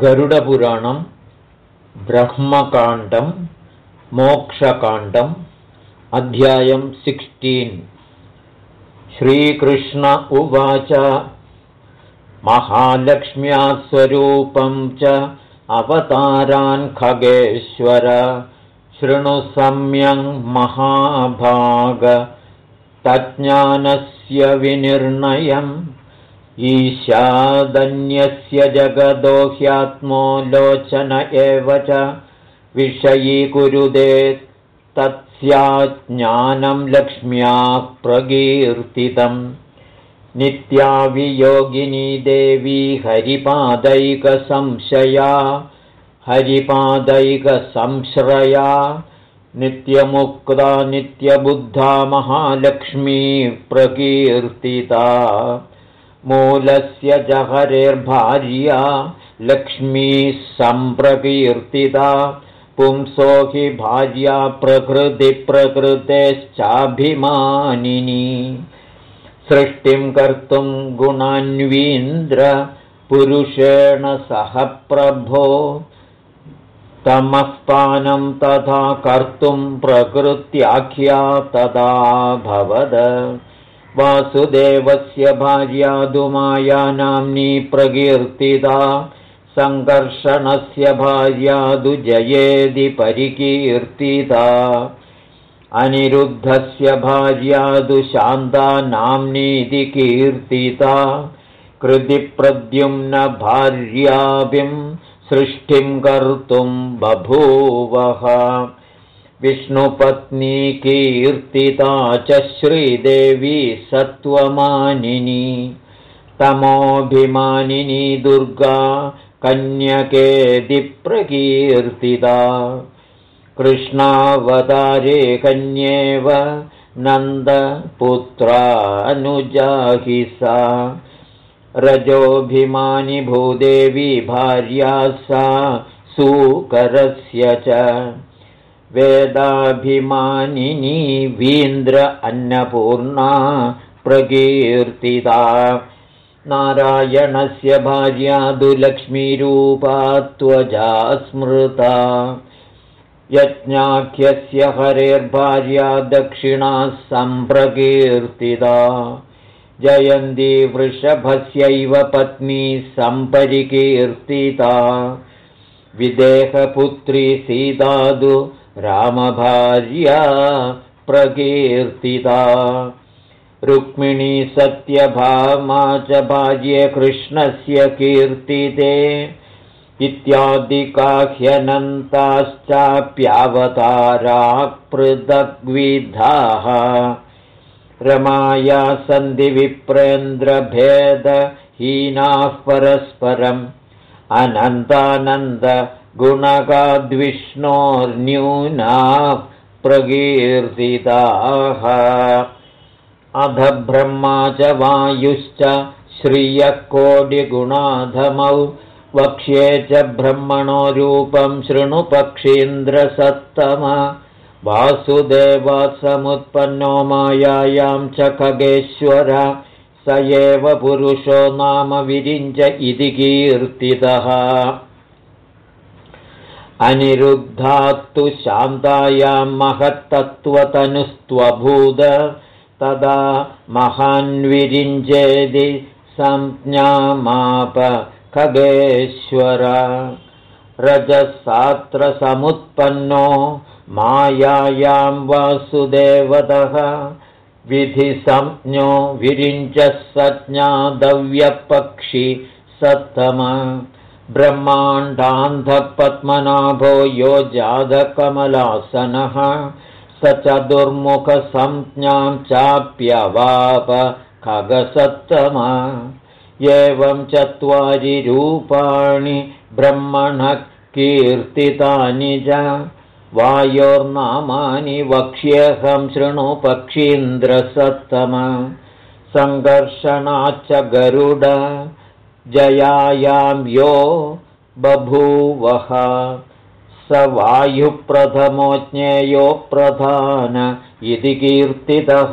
गरुडपुराणं ब्रह्मकाण्डं मोक्षकाण्डम् अध्यायं सिक्स्टीन्। श्रीकृष्ण उवाच महालक्ष्म्या स्वरूपं च अवतारान् खगेश्वर सम्यङ् महाभाग तज्ज्ञानस्य विनिर्णयम् ईशादन्यस्य जगदो ह्यात्मो लोचन एव च विषयीकुरुदे तत्स्याज्ञानं लक्ष्म्या प्रकीर्तितम्। नित्यावियोगिनी देवी हरिपादैकसंशया हरिपादैकसंश्रया नित्यमुक्ता नित्यबुद्धा महालक्ष्मी प्रकीर्तिता मूलस्य जहरेर्भार्या लक्ष्मीः सम्प्रकीर्तिता। पुंसो हि भार्या प्रकृतिप्रकृतेश्चाभिमानिनी। सृष्टिं कर्तुं गुणान्वीन्द्र पुरुषेण सह प्रभो। तमःपानं तथा कर्तुं प्रकृत्याख्या तदा भवद वासुदेवस्य भार्यादुमायानाम्नी प्रकीर्तिता सङ्कर्षणस्य भार्यादुजयेदि परिकीर्तिता। अनिरुद्धस्य भार्यादुशान्ता नाम्नीति कीर्तिता कृतिप्रद्युम्न भार्याभिं सृष्टिं कर्तुं बभूवः विष्णुपत्नी कीर्तिता च श्रीदेवी सत्त्वमानिनी तमोभिमानिनी दुर्गा कन्यकेदिप्रकीर्तिता। कृष्णावतारे कन्येव नन्दपुत्रानुजाहि सा। रजोभिमानि भूदेवी भार्या सा सूकरस्य च वेदाभिमानिनी वीन्द्र अन्नपूर्णा प्रकीर्तिता। नारायणस्य भार्या दुलक्ष्मीरूपा त्वजा स्मृता। यज्ञाख्यस्य हरेर्भार्या दक्षिणा सम्प्रकीर्तिता। जयन्ती वृषभस्यैव पत्नी सम्परिकीर्तिता। विदेहपुत्री सीतादु रामभार्या प्रकीर्तिता। रुक्मिणी सत्यभामा च भार्ये कृष्णस्य कीर्तिते। पृथग्विधाः रमाया सन्धिविप्रेन्द्रभेदहीनाः परस्परम् अनन्तानन्दगुणगाद्विष्णोर्न्यूना प्रकीर्तिताः। अध ब्रह्मा च वायुश्च श्रियः कोटिगुणाधमौ। वक्ष्ये च ब्रह्मणो रूपं शृणुपक्षीन्द्रसत्तम वासुदेवसमुत्पन्नो मायायां च खगेश्वर। स एव पुरुषो नाम विरिञ्च इति कीर्तितः अनिरुद्धात्तु शान्तायां महत्तत्त्वतनुस्त्वभूद तदा महान्विरिञ्जेदि संज्ञामाप खगेश्वर रजसात्र समुत्पन्नो मायायां वासुदेवतः विधिसंज्ञो विरिञ्चः सज्ञादव्यपक्षि सत्तम ब्रह्माण्डान्धपद्मनाभो यो जातकमलासनः स चतुर्मुखसंज्ञां चाप्यवाप खगसत्तम। एवं चत्वारि रूपाणि ब्रह्मणः कीर्तितानि च। वायोर्नामानि वक्ष्येऽहं शृणु पक्षीन्द्रसत्तम। सङ्घर्षणाच्च गरुड जयायां यो बभूवः। स वायुप्रथमो ज्ञेयो प्रधान इति कीर्तितः।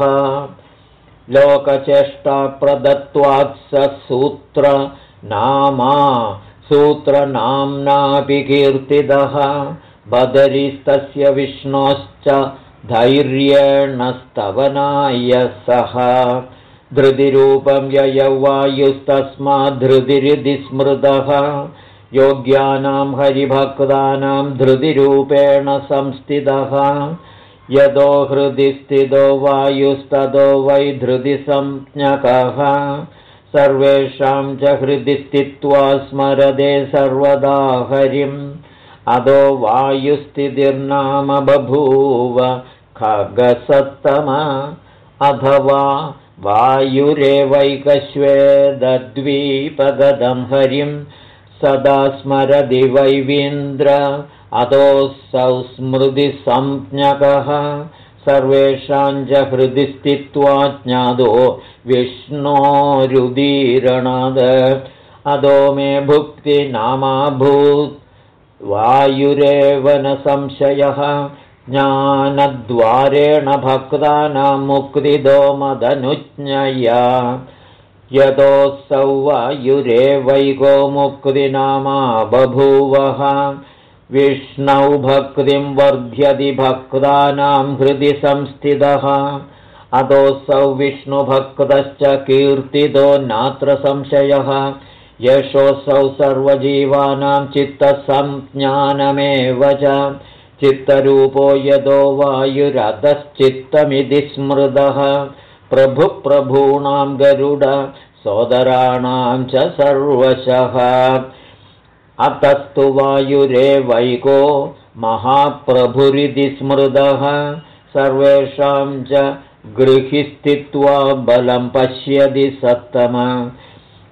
लोकचेष्टा प्रदत्त्वात् स सूत्र नामा। सूत्रनाम्नापि कीर्तितः। बदरिस्तस्य विष्णोश्च धैर्येण स्तवनाय सः धृतिरूपं ययवायुस्तस्माद्धृतिरिति स्मृतः। योग्यानां हरिभक्तानां धृतिरूपेण संस्थितः। यतो हृदि स्थितो वायुस्ततो वै धृतिसंज्ञकः। सर्वेषां च हृदि स्थित्वा स्मरदे सर्वदा हरिम्। अदो वायुस्थितिर्नाम बभूव खगसत्तम। अथवा वायुरेवैकश्वेदद्वीपगदं हरिं सदा स्मरदि वैवीन्द्र अतोऽसौ स्मृतिसंज्ञकः सर्वेषां च हृदि स्थित्वा ज्ञातो विष्णोरुदीरणाद अदो मे भुक्तिनामाभूत्। वायुरेव न संशयः ज्ञानद्वारेण भक्तानां मुक्तिदो मदनुज्ञया। यतोऽसौ वायुरेवैको मुक्तिनामा बभूवः विष्णौ भक्तिं वर्ध्यति भक्तानां हृदि संस्थितः। अतोऽसौ विष्णुभक्तश्च कीर्तितो नात्र संशयः। यशोऽसौ सर्वजीवानां चित्तसंज्ञानमेव च चित्तरूपो यदो वायुरतश्चित्तमिति स्मृतः। प्रभुप्रभूणां गरुड सोदराणां च सर्वशः। अतस्तु वायुरेवैको महाप्रभुरिति स्मृतः। सर्वेषां च गृहिस्थित्वा बलं पश्यति सत्तम।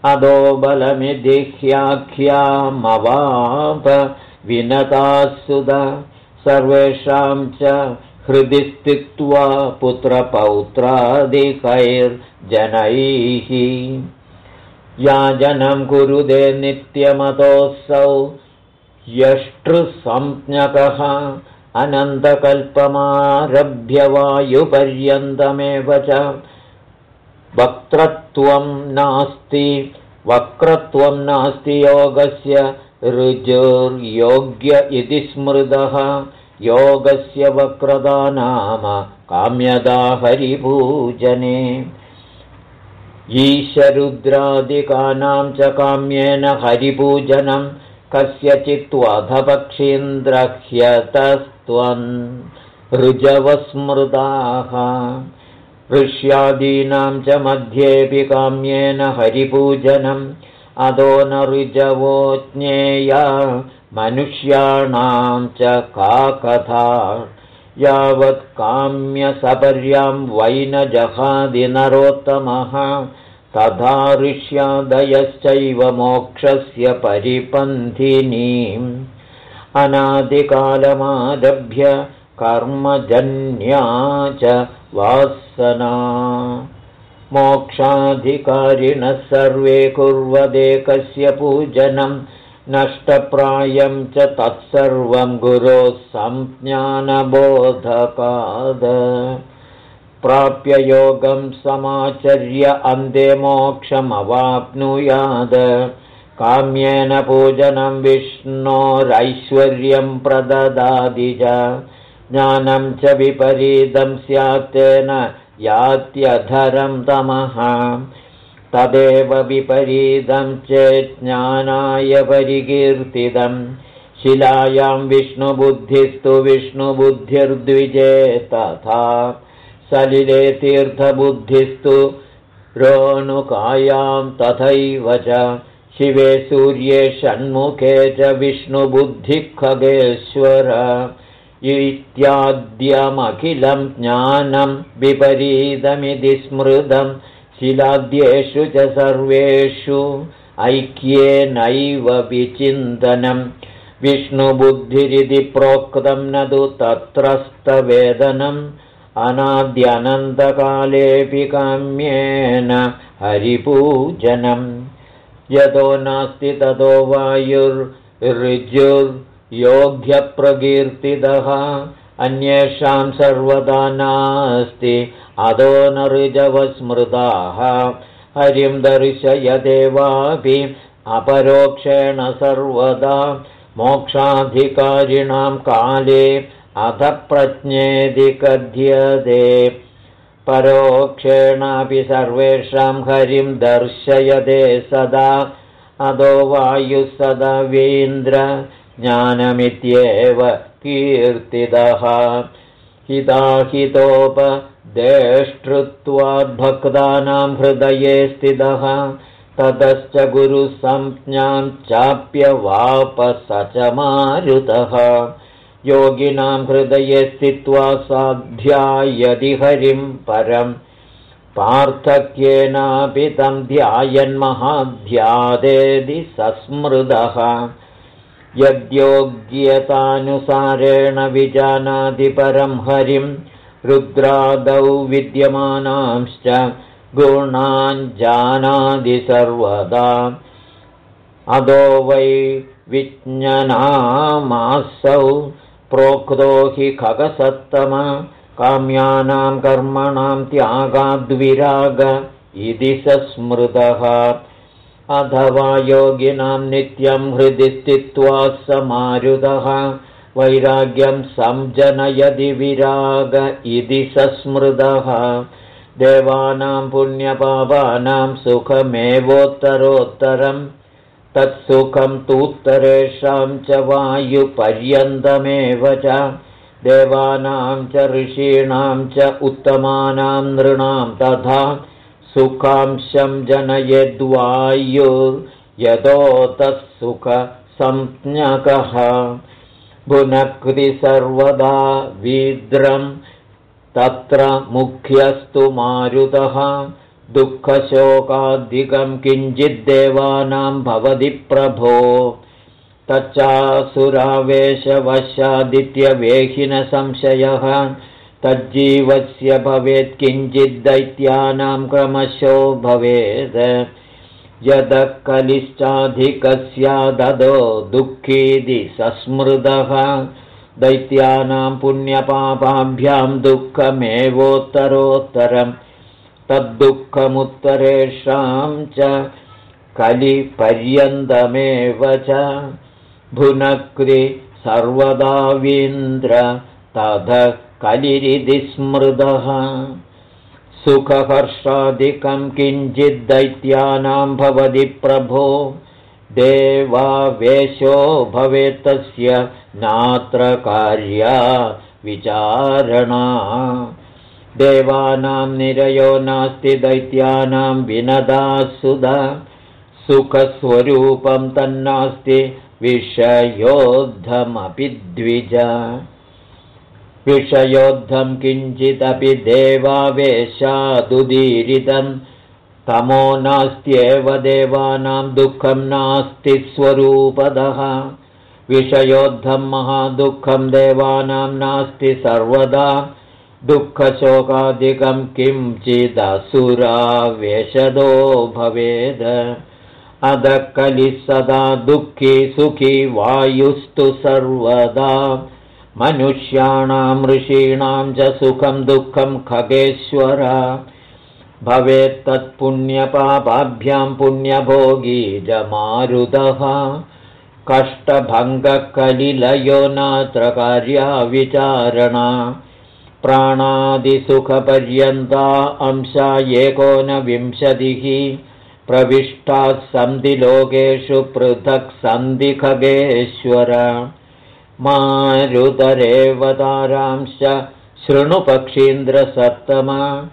अदो बलमिदिह्याख्यामवाप विनतासुद सर्वेषां च हृदि स्थित्वा पुत्रपौत्रादिकैर्जनैः। याजनं कुरुदे नित्यमतोऽसौ। यष्टृसंज्ञकः अनन्तकल्पमारभ्यवायुपर्यन्तमेव च। वक्त्रत्वं नास्ति वक्रत्वं नास्ति योगस्य ऋजुर्योग्य इति स्मृतः योगस्य वक्रदा नाम काम्यदा हरिपूजने ईशरुद्रादिकानां च काम्येन हरिपूजनं कस्यचित्त्वधपक्षीन्द्रह्यतस्त्वन् ऋजवस्मृताः ऋष्यादीनां च मध्येऽपि काम्येन हरिपूजनम् अदो न ऋजवो ज्ञेया मनुष्याणां च का कथा? यावत् काम्यसपर्यां वै न जहादिनरोत्तमः। तथा ऋष्यादयश्चैव मोक्षस्य परिपन्थिनीम्। अनादिकालमारभ्य कर्मजन्या च वासना मोक्षाधिकारिणः सर्वे कुर्वदेकस्य पूजनं नष्टप्रायं च तत्सर्वं गुरोः संज्ञानबोधकाद। प्राप्य योगं समाचर्य अन्ते मोक्षमवाप्नुयाद। काम्येन पूजनं विष्णोरैश्वर्यं प्रददाति च। ज्ञानं च विपरीतं स्यात्तेन यात्यधरं तमः तदेव विपरीतं चेज्ज्ञानाय परिकीर्तितं। शिलायां विष्णुबुद्धिस्तु विष्णुबुद्धिर्द्विजे तथा सलिले तीर्थबुद्धिस्तु रोणुकायां तथैव च। शिवे सूर्ये षण्मुखे च विष्णुबुद्धिखगेश्वर इत्याद्यमखिलं ज्ञानं विपरीतमिति स्मृतं शिलाद्येषु च सर्वेषु ऐक्येनैव विचिन्तनं। विष्णुबुद्धिरिति प्रोक्तं न तु तत्रस्तवेदनम् अनाद्यनन्तकालेऽपि काम्येन हरिपूजनम्। यतो नास्ति ततो वायुर्ऋजुर् योग्यप्रकीर्तितः अन्येषां सर्वदा नास्ति। अदो न ऋजवस्मृताः हरिं दर्शयदेवापि अपरोक्षेण सर्वदा मोक्षाधिकारिणां काले अथ प्रज्ञेदि कथ्यते परोक्षेणापि सर्वेषां हरिं दर्शयते सदा। अधो वायुः सदवीन्द्र ज्ञानमित्येव कीर्तितः हिताहितोपदेष्टृत्वाद्भक्तानां हृदये स्थितः। ततश्च गुरुसंज्ञां चाप्यवापस च मारुतः। योगिनां हृदये स्थित्वा साध्यायदि हरिं परम् पार्थक्येनापि तं ध्यायन्महाध्यादेदि सस्मृदः यद्योग्यतानुसारेण विजानाति परं हरिं रुद्रादौ विद्यमानांश्च गुणाञ्जानादि सर्वदा। अदो वै विज्ञनामासौ प्रोक्तो हि खगसत्तम काम्यानां कर्मणां त्यागाद्विराग इति सस्मृतः अथवा योगिनां नित्यं हृदि स्थित्वा समारुतः वैराग्यं संजनयदि विराग इति सस्मृतः देवानां पुण्यपापानां सुखमेवोत्तरोत्तरम् तत्सुखं तूत्तरेषां च वायुपर्यन्तमेव च। देवानां च ऋषीणां च उत्तमानां नृणां तथा सुखांशं जनयद्वायुर्यतो तत्सुखसंज्ञकः भुनक्ति सर्वदा वीद्रम् तत्र मुख्यस्तु मारुतः। दुःखशोकाधिकं किञ्चिद्देवानां भवति प्रभो। तच्चासुरावेशवशादित्यवेहिनसंशयः तज्जीवस्य भवेत् किञ्चिद्दैत्यानां क्रमशो भवेत्। यदः कलिश्चाधिकस्याददो दुःखीति सस्मृतः दैत्यानां पुण्यपापाभ्यां दुःखमेवोत्तरोत्तरं। तद्दुःखमुत्तरेषां च कलिपर्यन्तमेव च। भुनक्रि सर्वदावीन्द्र तद कलिरिति स्मृतः सुखहर्षादिकं किञ्चिद्दैत्यानां भवति प्रभो। देवावेशो भवेत्तस्य नात्र कार्या विचारणा। देवानां निरयो नास्ति दैत्यानां विनदा सुधा। सुखस्वरूपं तन्नास्ति विषयोद्धमपि द्विज विषयोद्धं किञ्चिदपि देवावेशादुदीरितं। तमो नास्त्येव देवानां दुःखं नास्ति स्वरूपदः। विषयोद्धं महादुःखं देवानां नास्ति सर्वदा। दुःखशोकादिकं किं चिदसुरावेशदो भवेद। अधः सदा दुःखी सुखी वायुस्तु सर्वदा मनुष्याणां ऋषीणां च सुखं दुःखं खगेश्वर। भवेत्तत्पुण्यपापाभ्यां पुण्यभोगी च मारुतः कष्टभङ्गकलिलयो नात्र कार्या विचारणा प्राणादिसुखपर्यन्ता अंशा एकोनविंशतिः। प्रविष्टाः सन्ति लोकेषु पृथक् सन्ति खगेश्वर मारुतरेवतारांश्च शृणुपक्षीन्द्रसप्तमा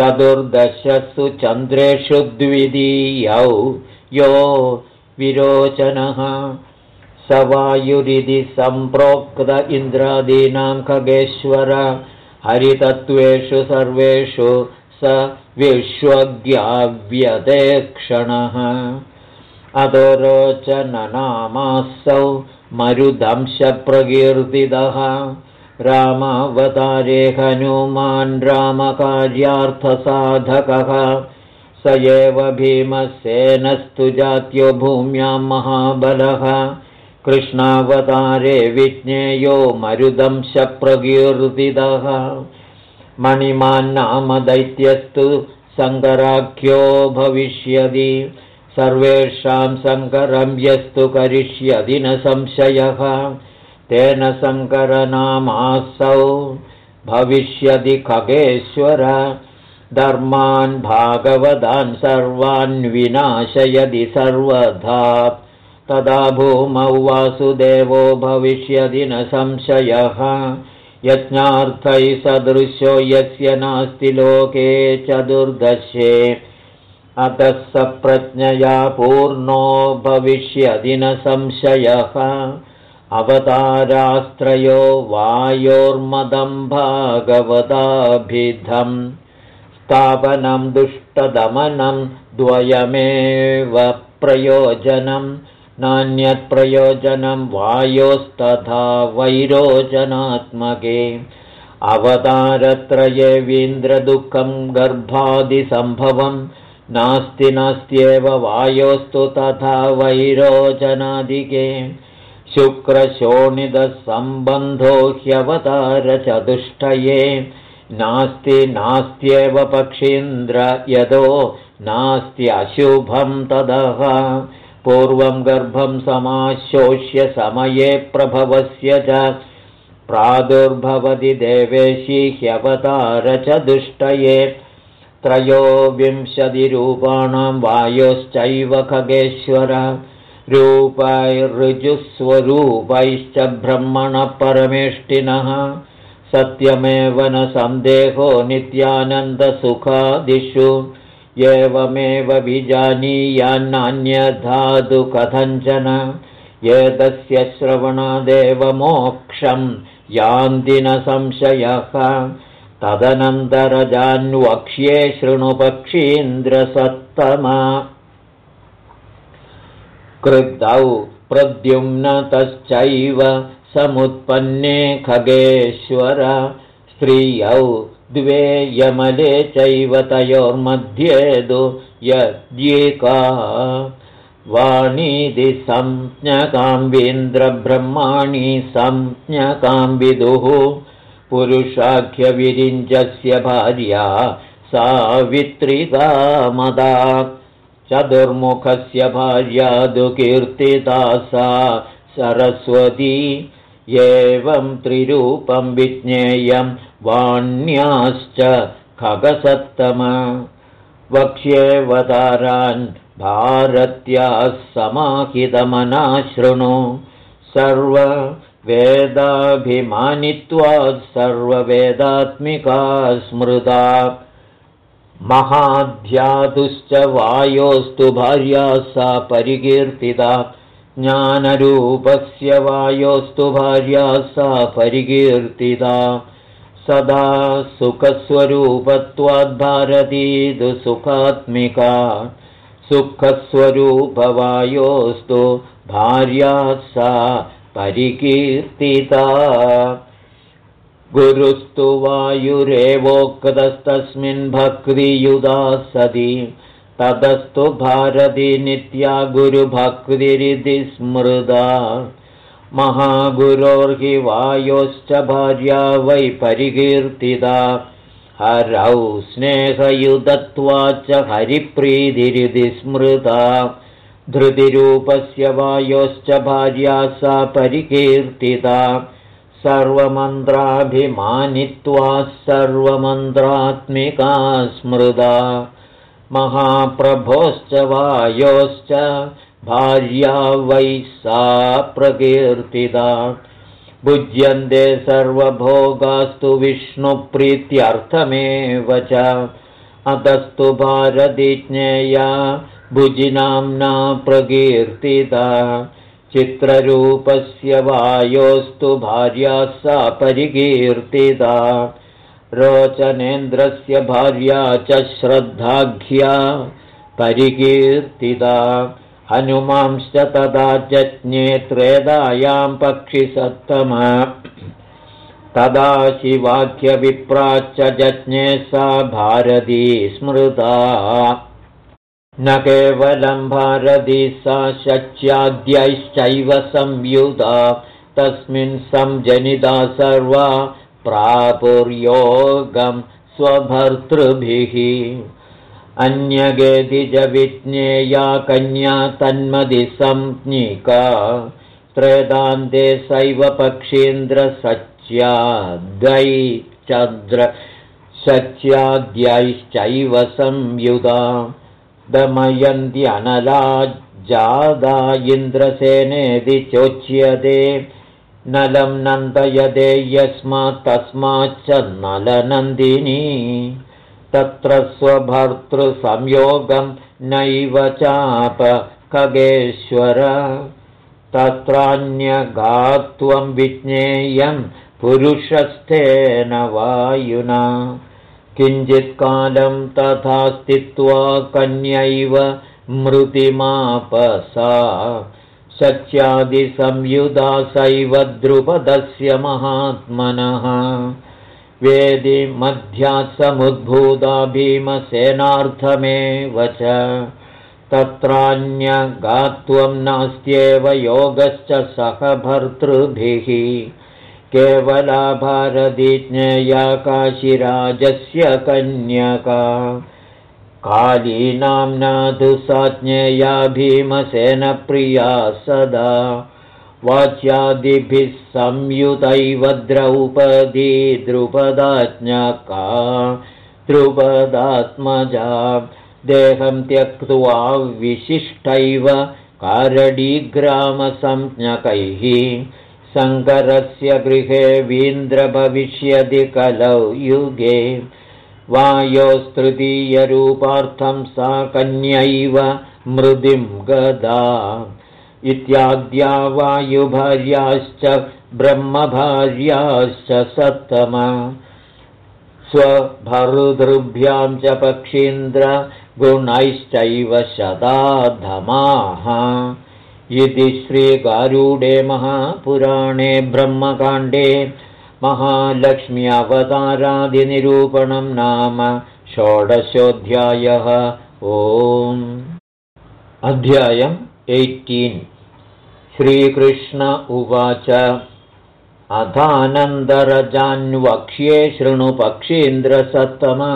चतुर्दशसु चन्द्रेषु द्वितीयौ। यो विरोचनः। स वायुरिति सम्प्रोक्त इन्द्रादीनां खगेश्वर। हरितत्त्वेषु सर्वेषु स विश्वज्ञाव्यतेक्षणः अधोरोचननामासौ मरुदंशप्रकीर्तितः। रामावतारे हनुमान् रामकार्यार्थसाधकः। स एव भीमसेनस्तु जात्यो भूम्यां महाबलः। कृष्णावतारे विज्ञेयो मरुदंशप्रकीर्तितः। मणिमान्नाम दैत्यस्तु सङ्गराख्यो भविष्यति सर्वेषां सङ्करं यस्तु करिष्यति न संशयः। तेन सङ्करनामासौ भविष्यति खगेश्वर। धर्मान् भागवतान् सर्वान् विनाशयति सर्वधा तदा भूमौ वासुदेवो भविष्यति न संशयः। यज्ञार्थैः सदृशो यस्य नास्ति लोके चतुर्दशे अतः स प्रज्ञया पूर्णो भविष्यति न संशयः। अवतारास्त्रयो वायोर्मदं भागवताभिधम् स्थापनं दुष्टदमनं द्वयमेव प्रयोजनं। नान्यत्प्रयोजनं वायोस्तथा वैरोचनात्मके अवतारत्रयेवीन्द्रदुःखं गर्भादिसम्भवम् नास्ति नास्त्येव वायोस्तु तथा वैरोचनादिके। शुक्रशोणितसम्बन्धो ह्यवतारचतुष्टये। नास्ति नास्त्येव पक्षीन्द्र यदो नास्त्यशुभं तदः। पूर्वं गर्भं समाशोष्य समये प्रभवस्य च। प्रादुर्भवति देवेशी ह्यवतारचतुष्टये त्रयोविंशतिरूपाणां वायोश्चैव खगेश्वर। रूपैर्ऋजुस्वरूपैश्च ब्रह्मणपरमेष्टिनः। सत्यमेव न सन्देहो नित्यानन्दसुखादिषु। एवमेव विजानीयान्नान्यधातु कथञ्चन एतस्य श्रवणादेव मोक्षं यान्ति न संशयः तदनन्तरजान्वक्ष्ये शृणुपक्षीन्द्रसत्तमा। कृतौ प्रद्युम्नतश्चैव समुत्पन्ने खगेश्वर। स्त्रियौ द्वे यमले चैव तयोर्मध्ये दु यद्येका वाणीति संज्ञकाम्बीन्द्रब्रह्माणि संज्ञकाम्बिदुः पुरुषाख्यविरिञ्जस्य भार्या सावित्रिकामदा चतुर्मुखस्य भार्या दुकीर्तिता सा सरस्वती। एवं त्रिरूपं विज्ञेयं वाण्याश्च खगसत्तम। वक्ष्येवतारान् भारत्याः समाहितमनाशृणु। सर्व वेदाभिमानित्वात् सर्ववेदात्मिका स्मृता महाध्यातुश्च वायोस्तु भार्या सा परिकीर्तिता। ज्ञानरूपस्य वायोस्तु भार्या सा परिकीर्तिता। सदा सुखस्वरूपत्वाद्भारतीतु सुखात्मिका सुखस्वरूपवायोस्तु भार्या सा परिकीर्तिता। गुरुस्तु वायुरेवोक्तस्तस्मिन् भक्तियुधा सति ततस्तु भारती नित्या गुरुभक्तिरिति स्मृदा महागुरोर्हि वायोश्च भार्या वै परिकीर्तिता। हरौ स्नेहयुधत्वाच्च हरिप्रीतिरिति स्मृता धृतिरूपस्य वायोश्च भार्या सा परिकीर्तिता। सर्वमन्त्राभिमानित्वा सर्वमन्त्रात्मिका स्मृदा महाप्रभोश्च वायोश्च भार्या वै सा प्रकीर्तिता। भुज्यन्ते सर्वभोगास्तु विष्णुप्रीत्यर्थमेव च। अतस्तु भारतिज्ञेया भुजिनाम्ना प्रकीर्तिता। चित्ररूपस्य वायोस्तु भार्या सा परिकीर्तिता। रोचनेन्द्रस्य भार्या च श्रद्धाघ्या परिकीर्तिता। हनुमांश्च तदा जज्ञे त्रेदायां पक्षिसत्तमा तदा शिवाख्यविप्राच्च जज्ञे सा भारती स्मृता न केवलं भारती सा शच्याद्यैश्चैव संयुधा तस्मिन् संजनिता सर्वा प्रापुर्योगं स्वभर्तृभिः। अन्यगेधिजविज्ञेया कन्या तन्मदिसंज्ञिका त्रेदान्ते सैव पक्षीन्द्रसच्याद्यै चन्द्र सच्याद्यैश्चैव संयुधा दमयन्त्यनला जादा इन्द्रसेनेति चोच्यते। नलं नन्दयदे यस्मात् तस्माच्च नलनन्दिनी। तत्र स्वभर्तृसंयोगं नैव चाप खगेश्वर। तत्रान्यगात्वं विज्ञेयं पुरुषस्थेन वायुना किञ्चित्कालं तथा स्थित्वा कन्यैव मृतिमापसा। सच्यादिसंयुधा सैव द्रुपदस्य महात्मनः। वेदि मध्यात्समुद्भूता भीमसेनार्थमेव च। तत्रान्यगात्वं नास्त्येव योगश्च सह भर्तृभिः केवला भारतीज्ञेया काशिराजस्य कन्यका। कालीनाम्नाधु सा ज्ञेया भीमसेनप्रिया सदा। वाच्यादिभिः संयुतैव द्रौपदी द्रुपदाज्ञका। द्रुपदात्मजा। देहं त्यक्त्वा विशिष्टैव कारडीग्रामसंज्ञकैः शङ्करस्य गृहे वीन्द्रभविष्यति कलौ युगे। वायोस्तृतीयरूपार्थं सा कन्यैव मृदिं गदा। इत्याद्या वायुभार्याश्च ब्रह्मभार्याश्च सत्तम स्वभर्तृभ्यां च पक्षीन्द्रगुणैश्चैव शताधमाः इति श्रीगारूडे महापुराणे ब्रह्मकाण्डे महालक्ष्मी अवतारादिनिरूपणं नाम षोडशोऽध्यायः। ओम्। अध्यायम् एय्टीन्। श्रीकृष्ण उवाच। अथानन्दरजान्वक्ष्ये शृणुपक्षीन्द्रसत्तम